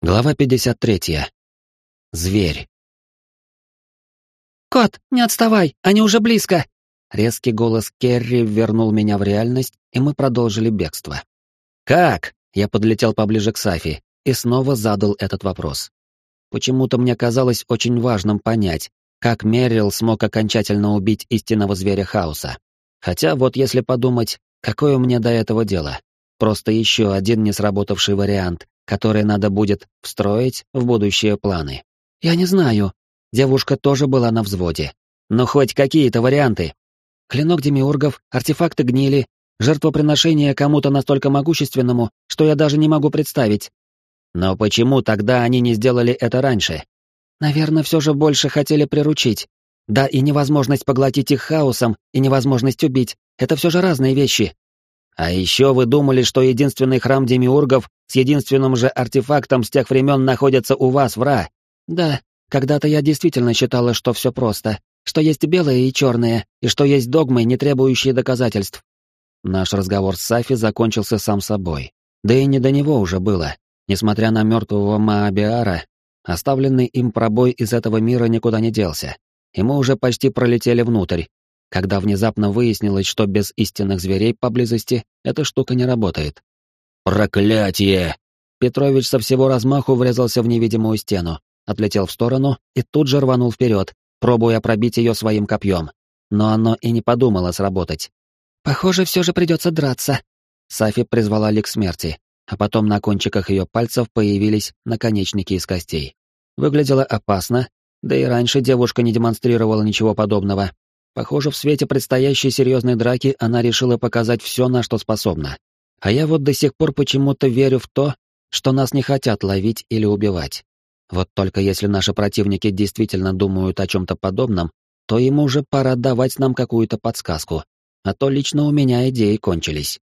Глава 53. Зверь. «Кот, не отставай, они уже близко!» Резкий голос Керри вернул меня в реальность, и мы продолжили бегство. «Как?» — я подлетел поближе к Сафи и снова задал этот вопрос. Почему-то мне казалось очень важным понять, как Меррил смог окончательно убить истинного зверя хаоса. Хотя вот если подумать, какое мне до этого дело? Просто еще один несработавший вариант, которые надо будет встроить в будущие планы. Я не знаю. Девушка тоже была на взводе. Но хоть какие-то варианты. Клинок демиургов, артефакты гнили, жертвоприношение кому-то настолько могущественному, что я даже не могу представить. Но почему тогда они не сделали это раньше? Наверное, все же больше хотели приручить. Да, и невозможность поглотить их хаосом, и невозможность убить — это все же разные вещи. А еще вы думали, что единственный храм демиургов с единственным же артефактом с тех времен находится у вас, в Ра. Да, когда-то я действительно считала, что все просто, что есть белое и черное, и что есть догмы, не требующие доказательств. Наш разговор с Сафи закончился сам собой. Да и не до него уже было. Несмотря на мертвого Маабиара, оставленный им пробой из этого мира никуда не делся. И мы уже почти пролетели внутрь, когда внезапно выяснилось, что без истинных зверей поблизости эта штука не работает. «Проклятие!» Петрович со всего размаху врезался в невидимую стену, отлетел в сторону и тут же рванул вперед, пробуя пробить ее своим копьем. Но оно и не подумало сработать. «Похоже, все же придется драться». Сафи призвала лик смерти, а потом на кончиках ее пальцев появились наконечники из костей. Выглядело опасно, да и раньше девушка не демонстрировала ничего подобного, Похоже, в свете предстоящей серьезной драки она решила показать все, на что способна. А я вот до сих пор почему-то верю в то, что нас не хотят ловить или убивать. Вот только если наши противники действительно думают о чем-то подобном, то им уже пора давать нам какую-то подсказку. А то лично у меня идеи кончились.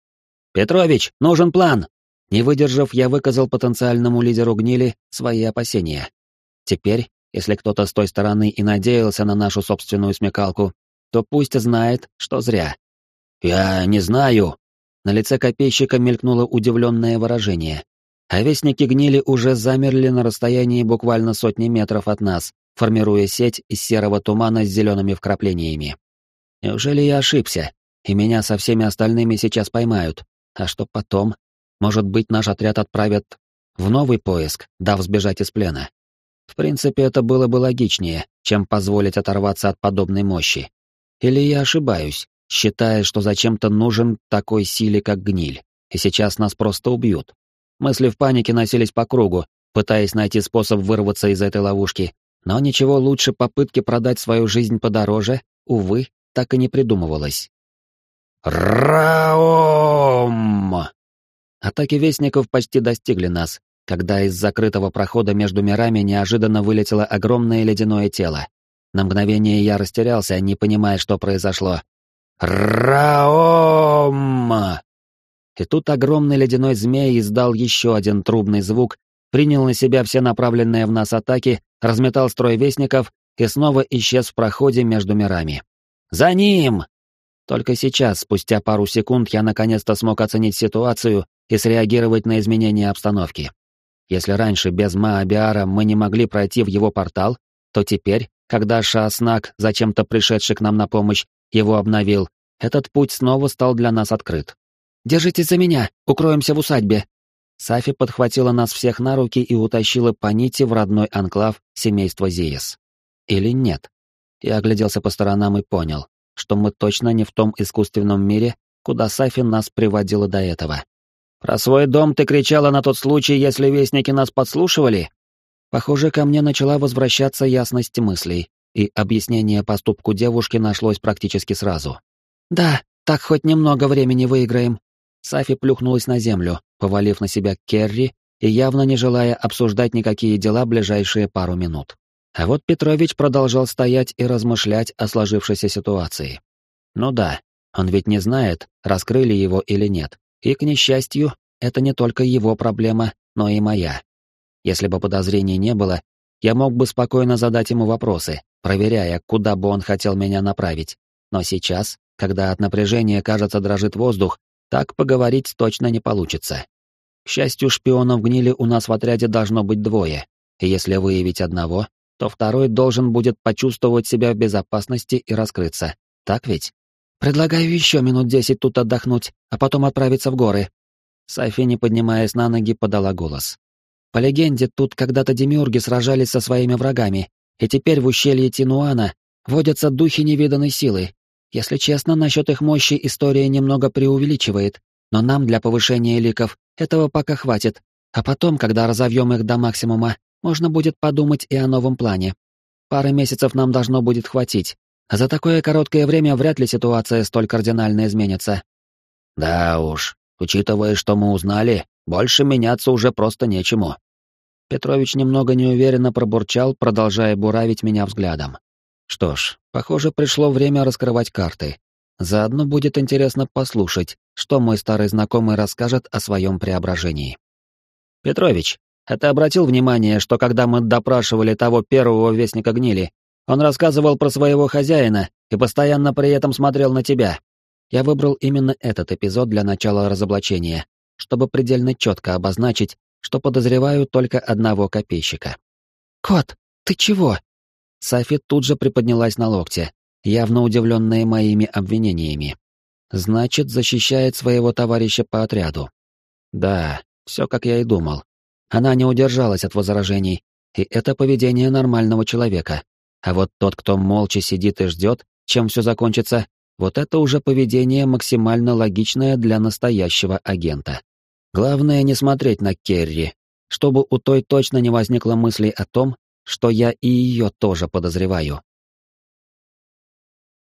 «Петрович, нужен план!» Не выдержав, я выказал потенциальному лидеру гнили свои опасения. Теперь, если кто-то с той стороны и надеялся на нашу собственную смекалку, то пусть знает, что зря. «Я не знаю». На лице копейщика мелькнуло удивленное выражение. А вестники гнили уже замерли на расстоянии буквально сотни метров от нас, формируя сеть из серого тумана с зелеными вкраплениями. Неужели я ошибся, и меня со всеми остальными сейчас поймают? А что потом? Может быть, наш отряд отправят в новый поиск, дав сбежать из плена? В принципе, это было бы логичнее, чем позволить оторваться от подобной мощи. Или я ошибаюсь, считая, что зачем-то нужен такой силе, как гниль, и сейчас нас просто убьют. Мысли в панике носились по кругу, пытаясь найти способ вырваться из этой ловушки, но ничего лучше попытки продать свою жизнь подороже, увы, так и не придумывалось. «Раом!» Атаки вестников почти достигли нас, когда из закрытого прохода между мирами неожиданно вылетело огромное ледяное тело, на мгновение я растерялся, не понимая, что произошло. «Раом!» И тут огромный ледяной змей издал еще один трубный звук, принял на себя все направленные в нас атаки, разметал строй вестников и снова исчез в проходе между мирами. «За ним!» Только сейчас, спустя пару секунд, я наконец-то смог оценить ситуацию и среагировать на изменения обстановки. Если раньше без Маабиара мы не могли пройти в его портал, то теперь когда Шааснак, зачем-то пришедший к нам на помощь, его обновил, этот путь снова стал для нас открыт. «Держитесь за меня, укроемся в усадьбе!» Сафи подхватила нас всех на руки и утащила по нити в родной анклав семейства Зиес. Или нет? Я огляделся по сторонам и понял, что мы точно не в том искусственном мире, куда Сафи нас приводила до этого. «Про свой дом ты кричала на тот случай, если вестники нас подслушивали?» Похоже, ко мне начала возвращаться ясность мыслей, и объяснение поступку девушки нашлось практически сразу. «Да, так хоть немного времени выиграем». Сафи плюхнулась на землю, повалив на себя Керри и явно не желая обсуждать никакие дела ближайшие пару минут. А вот Петрович продолжал стоять и размышлять о сложившейся ситуации. Ну да, он ведь не знает, раскрыли его или нет. И, к несчастью, это не только его проблема, но и моя. Если бы подозрений не было, я мог бы спокойно задать ему вопросы, проверяя, куда бы он хотел меня направить. Но сейчас, когда от напряжения, кажется, дрожит воздух, так поговорить точно не получится. К счастью, шпионов гнили у нас в отряде должно быть двое, и если выявить одного, то второй должен будет почувствовать себя в безопасности и раскрыться. Так ведь? Предлагаю еще минут десять тут отдохнуть, а потом отправиться в горы. Софи, не поднимаясь на ноги, подала голос. По легенде, тут когда-то демиурги сражались со своими врагами, и теперь в ущелье Тинуана водятся духи невиданной силы. Если честно, насчет их мощи история немного преувеличивает, но нам для повышения ликов этого пока хватит, а потом, когда разовьем их до максимума, можно будет подумать и о новом плане. Пары месяцев нам должно будет хватить, за такое короткое время вряд ли ситуация столь кардинально изменится. Да уж, учитывая, что мы узнали, больше меняться уже просто нечему. Петрович немного неуверенно пробурчал, продолжая буравить меня взглядом. Что ж, похоже, пришло время раскрывать карты. Заодно будет интересно послушать, что мой старый знакомый расскажет о своем преображении. Петрович, а ты обратил внимание, что когда мы допрашивали того первого вестника гнили, он рассказывал про своего хозяина и постоянно при этом смотрел на тебя? Я выбрал именно этот эпизод для начала разоблачения, чтобы предельно четко обозначить, что подозреваю только одного копейщика. «Кот, ты чего?» Сафи тут же приподнялась на локте, явно удивленная моими обвинениями. Значит, защищает своего товарища по отряду. Да, все как я и думал. Она не удержалась от возражений, и это поведение нормального человека. А вот тот, кто молча сидит и ждет, чем все закончится, вот это уже поведение максимально логичное для настоящего агента. Главное не смотреть на Керри, чтобы у той точно не возникло мысли о том, что я и ее тоже подозреваю.